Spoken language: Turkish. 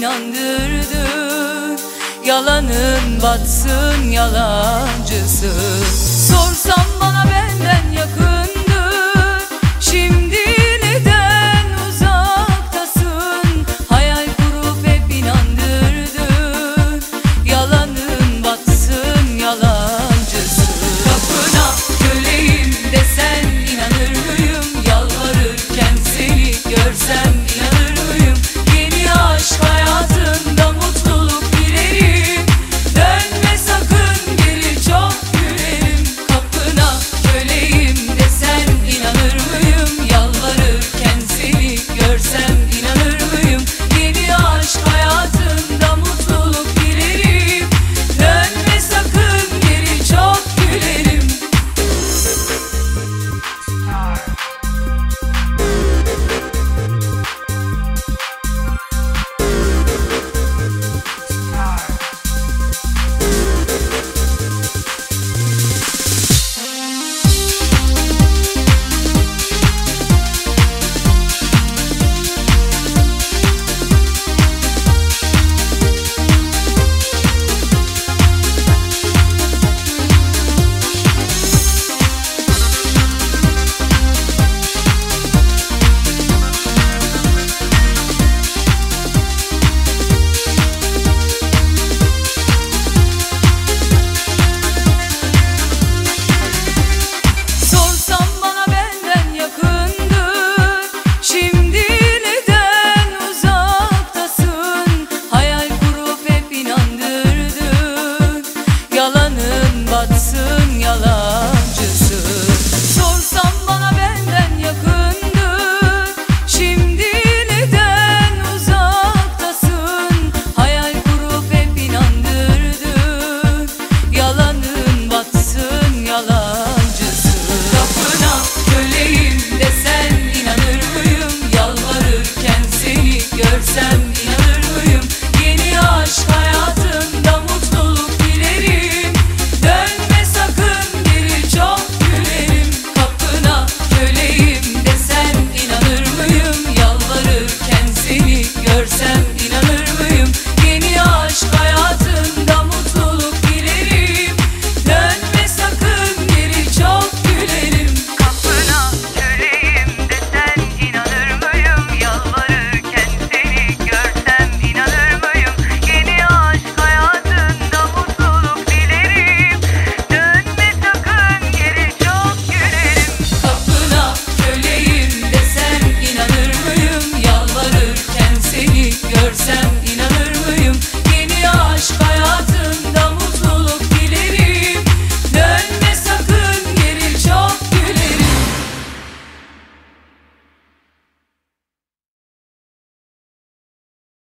inandırdı. Yalanın batsın yalancısı. Sorsam bana benden yakındı. Şimdi neden uzaktasın? Hayal kurup hep inandırdı. Yalanın batsın yalancısı. Kapına köleyim desen inanır mıyım? Yalvarırken seni görsem inanır